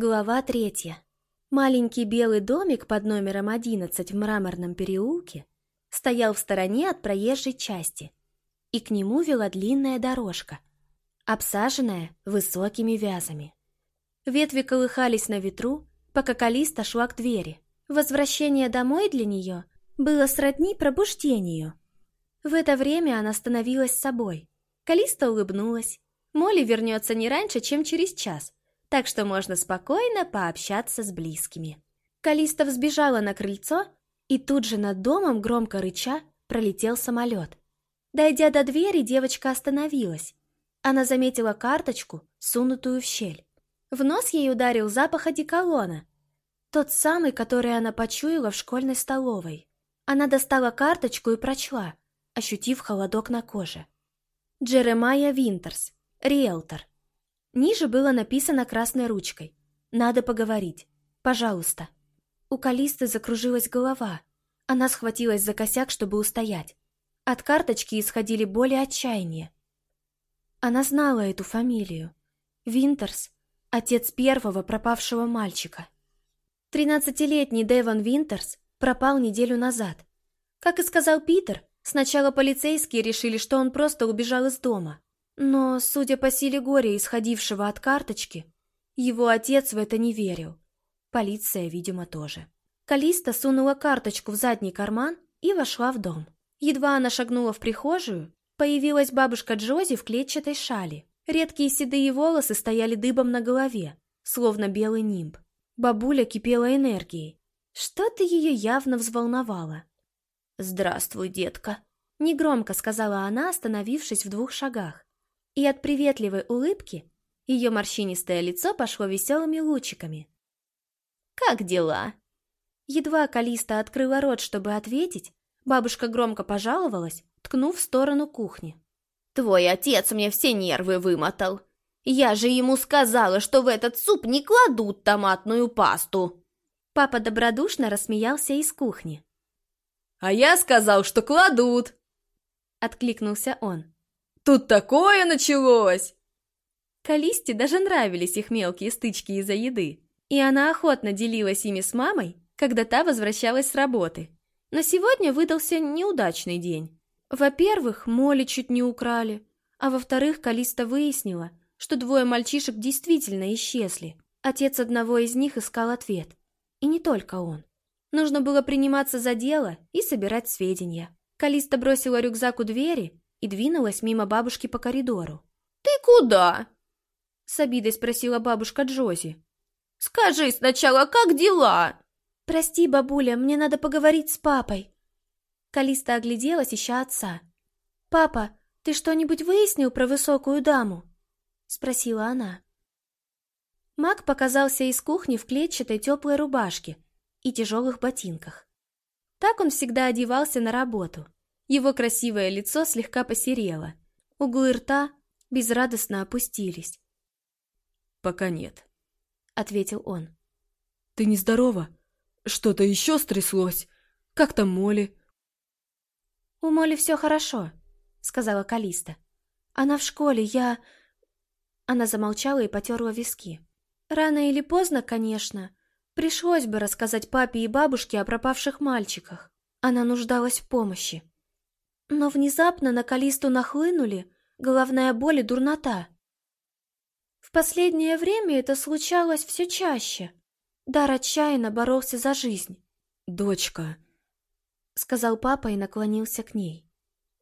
Глава третья. Маленький белый домик под номером 11 в мраморном переулке стоял в стороне от проезжей части, и к нему вела длинная дорожка, обсаженная высокими вязами. Ветви колыхались на ветру, пока Калиста шла к двери. Возвращение домой для нее было сродни пробуждению. В это время она становилась собой. Калиста улыбнулась. Молли вернется не раньше, чем через час, так что можно спокойно пообщаться с близкими. Калиста взбежала на крыльцо, и тут же над домом, громко рыча, пролетел самолет. Дойдя до двери, девочка остановилась. Она заметила карточку, сунутую в щель. В нос ей ударил запах одеколона. Тот самый, который она почуяла в школьной столовой. Она достала карточку и прочла, ощутив холодок на коже. Джеремайя Винтерс, риэлтор. Ниже было написано красной ручкой. «Надо поговорить. Пожалуйста». У Калисты закружилась голова. Она схватилась за косяк, чтобы устоять. От карточки исходили боль и отчаяние. Она знала эту фамилию. Винтерс — отец первого пропавшего мальчика. Тринадцатилетний Дэвон Винтерс пропал неделю назад. Как и сказал Питер, сначала полицейские решили, что он просто убежал из дома. Но, судя по силе горя, исходившего от карточки, его отец в это не верил. Полиция, видимо, тоже. Калиста сунула карточку в задний карман и вошла в дом. Едва она шагнула в прихожую, появилась бабушка Джози в клетчатой шали. Редкие седые волосы стояли дыбом на голове, словно белый нимб. Бабуля кипела энергией. Что-то ее явно взволновало. «Здравствуй, детка», — негромко сказала она, остановившись в двух шагах и от приветливой улыбки ее морщинистое лицо пошло веселыми лучиками. «Как дела?» Едва Калиста открыла рот, чтобы ответить, бабушка громко пожаловалась, ткнув в сторону кухни. «Твой отец мне все нервы вымотал. Я же ему сказала, что в этот суп не кладут томатную пасту!» Папа добродушно рассмеялся из кухни. «А я сказал, что кладут!» Откликнулся он. Тут такое началось!» Калисте даже нравились их мелкие стычки из-за еды, и она охотно делилась ими с мамой, когда та возвращалась с работы. Но сегодня выдался неудачный день. Во-первых, Молли чуть не украли, а во-вторых, Калиста выяснила, что двое мальчишек действительно исчезли. Отец одного из них искал ответ. И не только он. Нужно было приниматься за дело и собирать сведения. Калиста бросила рюкзак у двери и двинулась мимо бабушки по коридору. «Ты куда?» — с обидой спросила бабушка Джози. «Скажи сначала, как дела?» «Прости, бабуля, мне надо поговорить с папой». Калиста огляделась, ища отца. «Папа, ты что-нибудь выяснил про высокую даму?» — спросила она. Мак показался из кухни в клетчатой теплой рубашке и тяжелых ботинках. Так он всегда одевался на работу — его красивое лицо слегка посерело. Углы рта безрадостно опустились. «Пока нет», — ответил он. «Ты нездорова? Что-то еще стряслось? Как там Молли?» «У Молли все хорошо», — сказала Калиста. «Она в школе, я...» Она замолчала и потерла виски. «Рано или поздно, конечно, пришлось бы рассказать папе и бабушке о пропавших мальчиках. Она нуждалась в помощи. Но внезапно на Калисту нахлынули головная боль и дурнота. В последнее время это случалось все чаще. Дар отчаянно боролся за жизнь. «Дочка», — сказал папа и наклонился к ней.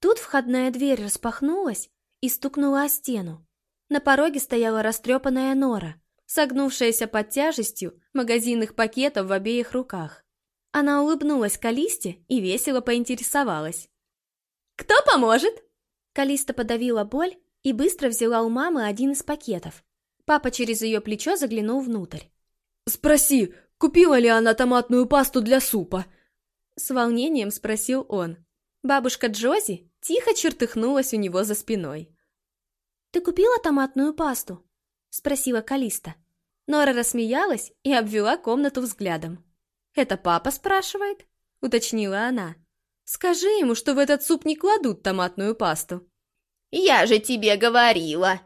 Тут входная дверь распахнулась и стукнула о стену. На пороге стояла растрепанная нора, согнувшаяся под тяжестью магазинных пакетов в обеих руках. Она улыбнулась Калисте и весело поинтересовалась. «Кто поможет?» Калиста подавила боль и быстро взяла у мамы один из пакетов. Папа через ее плечо заглянул внутрь. «Спроси, купила ли она томатную пасту для супа?» С волнением спросил он. Бабушка Джози тихо чертыхнулась у него за спиной. «Ты купила томатную пасту?» Спросила Калиста. Нора рассмеялась и обвела комнату взглядом. «Это папа спрашивает?» Уточнила она. Скажи ему, что в этот суп не кладут томатную пасту. «Я же тебе говорила!»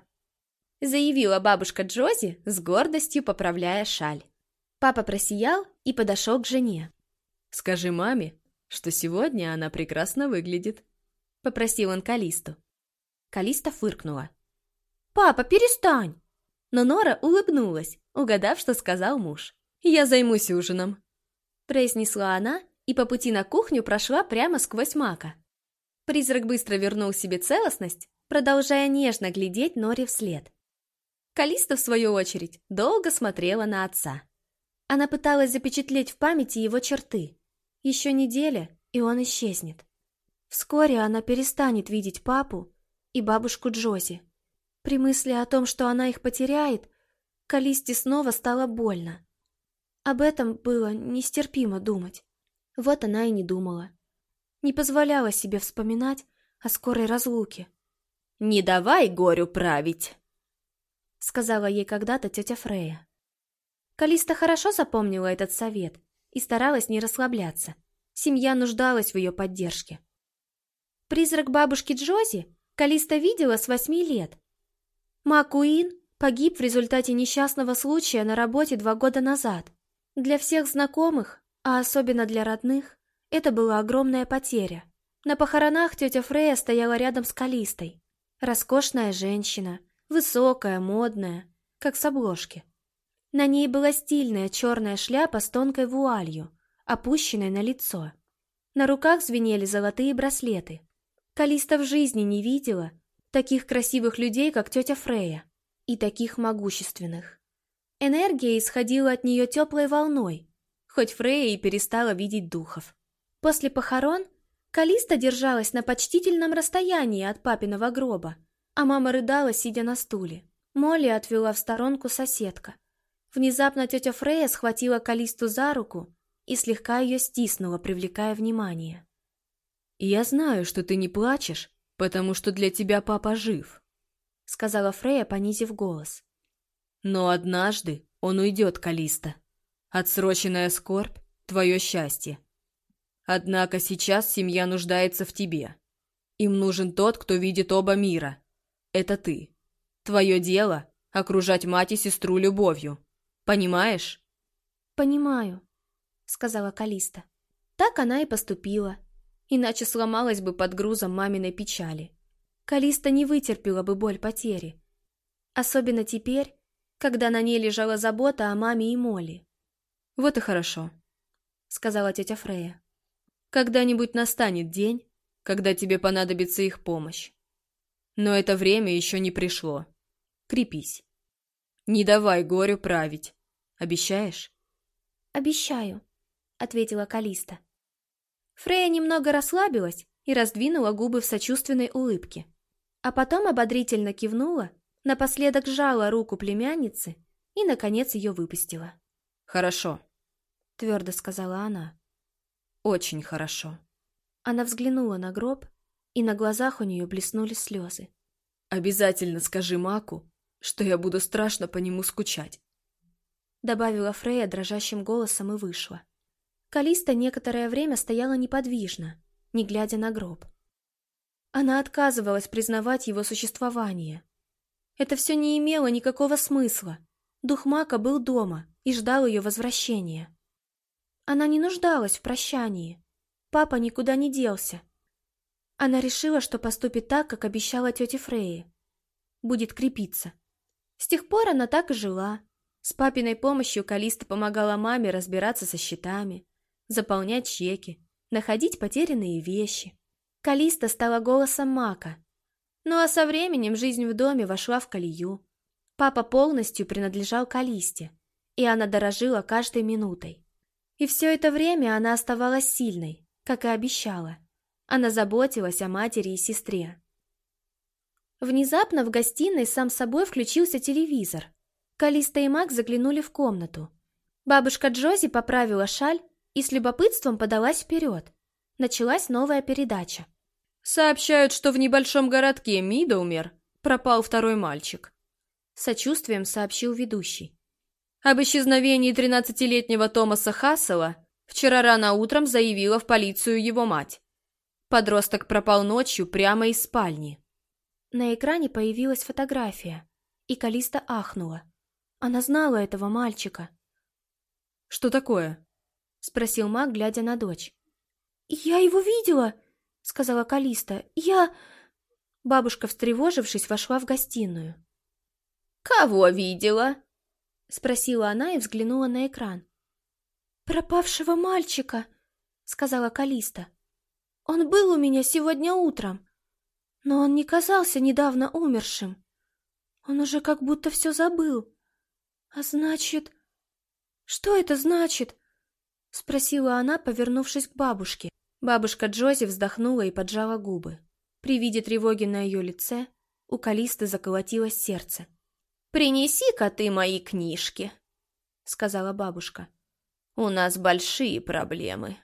заявила бабушка Джози с гордостью поправляя шаль. Папа просиял и подошел к жене. «Скажи маме, что сегодня она прекрасно выглядит», — попросил он Калисту. Калиста фыркнула. «Папа, перестань!» Но Нора улыбнулась, угадав, что сказал муж. «Я займусь ужином», — произнесла она и по пути на кухню прошла прямо сквозь мака. Призрак быстро вернул себе целостность, продолжая нежно глядеть Норе вслед. Калиста, в свою очередь, долго смотрела на отца. Она пыталась запечатлеть в памяти его черты. Еще неделя, и он исчезнет. Вскоре она перестанет видеть папу и бабушку Джози. При мысли о том, что она их потеряет, Калисте снова стало больно. Об этом было нестерпимо думать. Вот она и не думала. Не позволяла себе вспоминать о скорой разлуке. «Не давай горю править», — сказала ей когда-то тетя Фрея. Калиста хорошо запомнила этот совет и старалась не расслабляться. Семья нуждалась в ее поддержке. Призрак бабушки Джози Калиста видела с восьми лет. Макуин погиб в результате несчастного случая на работе два года назад. Для всех знакомых а особенно для родных, это была огромная потеря. На похоронах тетя Фрея стояла рядом с Калистой. Роскошная женщина, высокая, модная, как с обложки. На ней была стильная черная шляпа с тонкой вуалью, опущенной на лицо. На руках звенели золотые браслеты. Калиста в жизни не видела таких красивых людей, как тетя Фрея, и таких могущественных. Энергия исходила от нее теплой волной, хоть Фрея и перестала видеть духов. После похорон Калиста держалась на почтительном расстоянии от папиного гроба, а мама рыдала, сидя на стуле. Молли отвела в сторонку соседка. Внезапно тетя Фрея схватила Калисту за руку и слегка ее стиснула, привлекая внимание. «Я знаю, что ты не плачешь, потому что для тебя папа жив», — сказала Фрея, понизив голос. «Но однажды он уйдет, Калиста. Отсроченная скорбь — твое счастье. Однако сейчас семья нуждается в тебе. Им нужен тот, кто видит оба мира. Это ты. Твое дело — окружать мать и сестру любовью. Понимаешь? «Понимаю», — сказала Калиста. Так она и поступила, иначе сломалась бы под грузом маминой печали. Калиста не вытерпела бы боль потери. Особенно теперь, когда на ней лежала забота о маме и Молли. «Вот и хорошо», — сказала тетя Фрея. «Когда-нибудь настанет день, когда тебе понадобится их помощь. Но это время еще не пришло. Крепись. Не давай горю править. Обещаешь?» «Обещаю», — ответила Калиста. Фрея немного расслабилась и раздвинула губы в сочувственной улыбке. А потом ободрительно кивнула, напоследок сжала руку племянницы и, наконец, ее выпустила. «Хорошо», твердо сказала она. Очень хорошо. Она взглянула на гроб, и на глазах у нее блеснули слезы. Обязательно скажи Маку, что я буду страшно по нему скучать. Добавила Фрея дрожащим голосом и вышла. Калиста некоторое время стояла неподвижно, не глядя на гроб. Она отказывалась признавать его существование. Это все не имело никакого смысла. Дух Мака был дома и ждал ее возвращения. Она не нуждалась в прощании. Папа никуда не делся. Она решила, что поступит так, как обещала тете Фрейе. Будет крепиться. С тех пор она так и жила. С папиной помощью Калиста помогала маме разбираться со счетами, заполнять чеки, находить потерянные вещи. Калиста стала голосом Мака. Ну а со временем жизнь в доме вошла в колею. Папа полностью принадлежал Калисте, и она дорожила каждой минутой. И все это время она оставалась сильной, как и обещала. Она заботилась о матери и сестре. Внезапно в гостиной сам собой включился телевизор. Калиста и Мак заглянули в комнату. Бабушка Джози поправила шаль и с любопытством подалась вперед. Началась новая передача. «Сообщают, что в небольшом городке Мидоумер пропал второй мальчик», — сочувствием сообщил ведущий. Об исчезновении 13-летнего Томаса Хассела вчера рано утром заявила в полицию его мать. Подросток пропал ночью прямо из спальни. На экране появилась фотография. И Калиста ахнула. Она знала этого мальчика. «Что такое?» — спросил маг, глядя на дочь. «Я его видела!» — сказала Калиста. «Я...» Бабушка, встревожившись, вошла в гостиную. «Кого видела?» — спросила она и взглянула на экран. «Пропавшего мальчика!» — сказала Калиста. «Он был у меня сегодня утром, но он не казался недавно умершим. Он уже как будто все забыл. А значит...» «Что это значит?» — спросила она, повернувшись к бабушке. Бабушка Джози вздохнула и поджала губы. При виде тревоги на ее лице у Калисты заколотилось сердце. «Принеси-ка ты мои книжки», — сказала бабушка. «У нас большие проблемы».